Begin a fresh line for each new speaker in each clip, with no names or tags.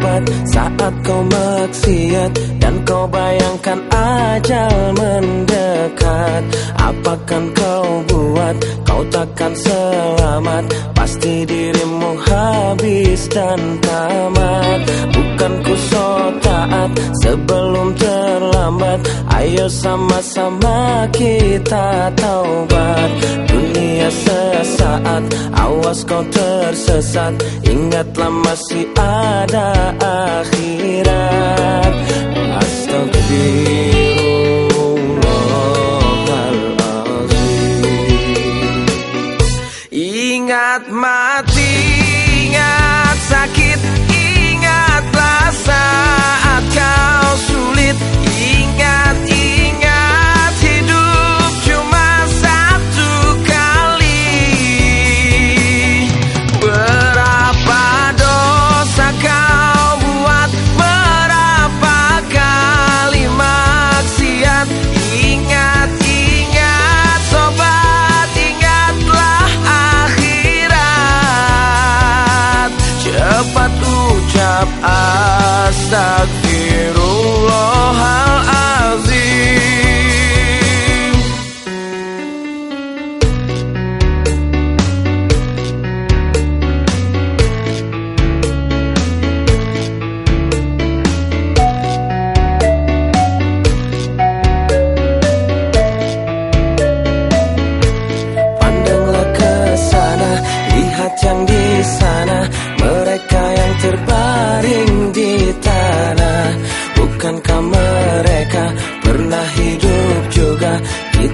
buat saat kau maksiat Dan kau bayangkan ajal mendekat Apakan kau buat? Kau takkan selamat Pasti dirimu habis dan tamat. Bukan ku so taat sebelum terlambat Ayo sama-sama kita taubat Dunia sesaat. Awas kau tersesat. Ingatlah masih ada akhirat. Astagfirullahaladzim Ingat mati,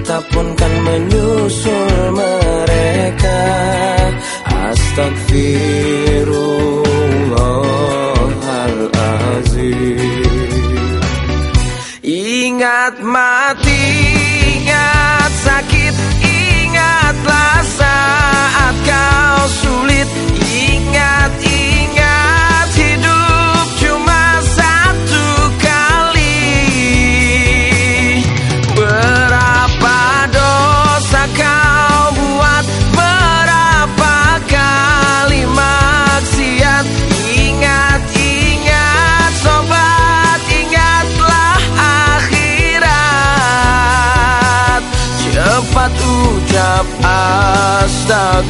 Kita pun kan menyusul mereka. Astagfirullahalazim Ingat mati, ingat sakit, ingatlah ucap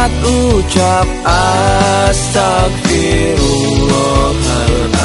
Cepat ucap astagfirullahalazim.